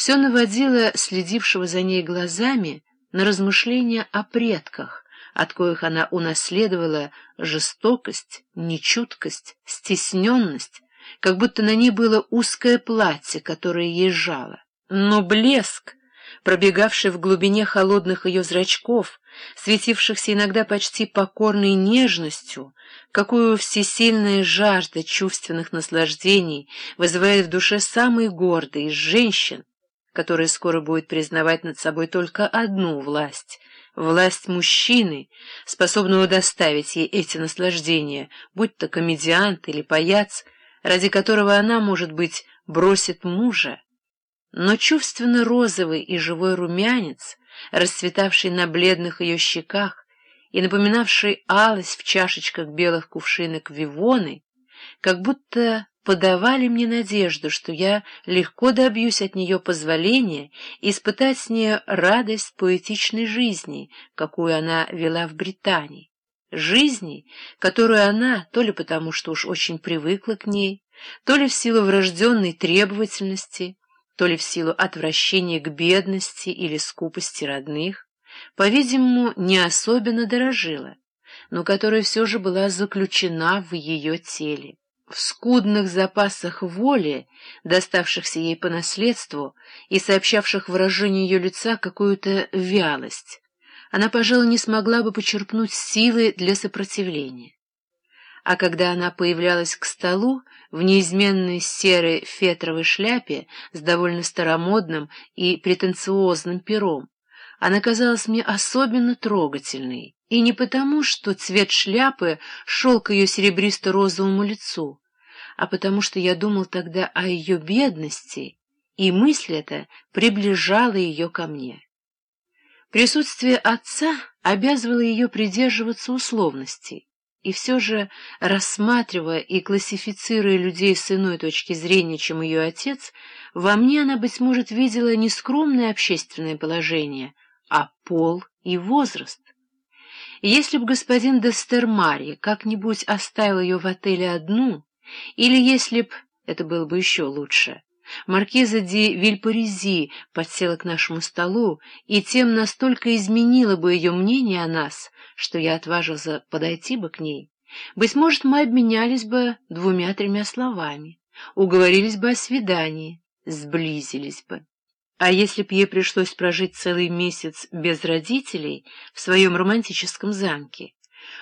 все наводило следившего за ней глазами на размышления о предках, от коих она унаследовала жестокость, нечуткость, стесненность, как будто на ней было узкое платье, которое ей жало. Но блеск, пробегавший в глубине холодных ее зрачков, светившихся иногда почти покорной нежностью, какую всесильная жажда чувственных наслаждений вызывает в душе самой гордой из женщин, которая скоро будет признавать над собой только одну власть — власть мужчины, способного доставить ей эти наслаждения, будь то комедиант или паяц, ради которого она, может быть, бросит мужа. Но чувственно розовый и живой румянец, расцветавший на бледных ее щеках и напоминавший алость в чашечках белых кувшинок вивоны, как будто подавали мне надежду, что я легко добьюсь от нее позволения испытать с ней радость поэтичной жизни, какую она вела в Британии. Жизни, которую она, то ли потому, что уж очень привыкла к ней, то ли в силу врожденной требовательности, то ли в силу отвращения к бедности или скупости родных, по-видимому, не особенно дорожила, но которая все же была заключена в ее теле в скудных запасах воли, доставшихся ей по наследству и сообщавших выражению ее лица какую-то вялость, она, пожалуй, не смогла бы почерпнуть силы для сопротивления. А когда она появлялась к столу в неизменной серой фетровой шляпе с довольно старомодным и претенциозным пером, она казалась мне особенно трогательной, и не потому, что цвет шляпы шел к ее серебристо-розовому лицу, а потому что я думал тогда о ее бедности, и мысль эта приближала ее ко мне. Присутствие отца обязывало ее придерживаться условностей, и все же, рассматривая и классифицируя людей с иной точки зрения, чем ее отец, во мне она, быть может, видела не скромное общественное положение, а пол и возраст. Если б господин Дестермари как-нибудь оставил ее в отеле одну, или если б, это было бы еще лучше, маркиза де Вильпарези подсела к нашему столу и тем настолько изменила бы ее мнение о нас, что я отважился подойти бы к ней, быть может, мы обменялись бы двумя-тремя словами, уговорились бы о свидании, сблизились бы. А если б ей пришлось прожить целый месяц без родителей в своем романтическом замке,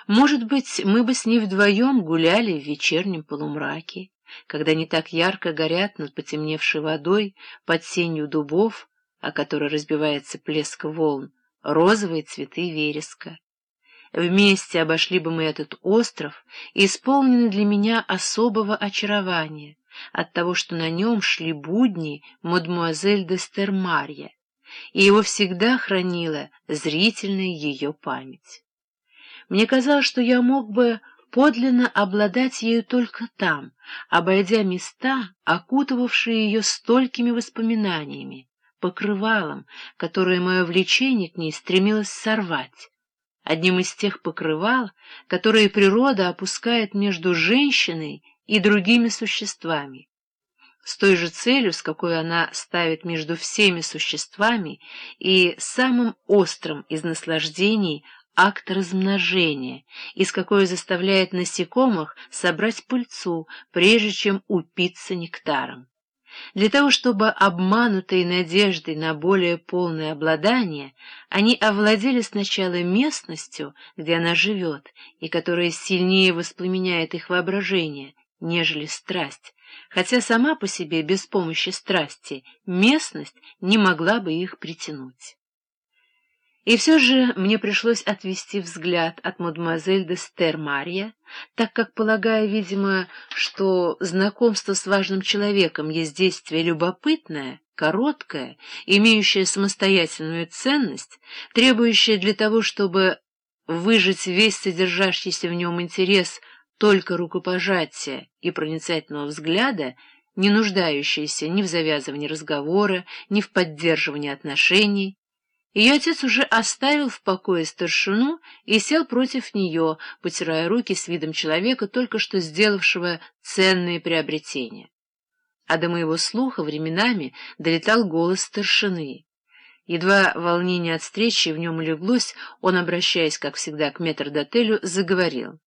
может быть, мы бы с ней вдвоем гуляли в вечернем полумраке, когда не так ярко горят над потемневшей водой под сенью дубов, о которой разбивается плеск волн, розовые цветы вереска. Вместе обошли бы мы этот остров, исполненный для меня особого очарования, от того, что на нем шли будни мадмуазель де Стермарья, и его всегда хранила зрительная ее память. Мне казалось, что я мог бы подлинно обладать ею только там, обойдя места, окутывавшие ее столькими воспоминаниями, покрывалом, которое мое влечение к ней стремилось сорвать, одним из тех покрывал, которые природа опускает между женщиной и другими существами, с той же целью, с какой она ставит между всеми существами и самым острым из наслаждений акт размножения, из какой заставляет насекомых собрать пыльцу, прежде чем упиться нектаром. Для того, чтобы, обманутые надеждой на более полное обладание, они овладели сначала местностью, где она живет, и которая сильнее воспламеняет их воображение, нежели страсть, хотя сама по себе, без помощи страсти, местность не могла бы их притянуть. И все же мне пришлось отвести взгляд от мадемуазель де Стермария, так как, полагая, видимо, что знакомство с важным человеком есть действие любопытное, короткое, имеющее самостоятельную ценность, требующее для того, чтобы выжить весь содержащийся в нем интерес только рукопожатия и проницательного взгляда, не нуждающееся ни в завязывании разговора, ни в поддерживании отношений, ее отец уже оставил в покое старшину и сел против нее, потирая руки с видом человека, только что сделавшего ценные приобретения. а до моего слуха временами долетал голос старшины. Едва волнение от встречи в нем улеглось, он, обращаясь, как всегда, к метрдотелю, заговорил.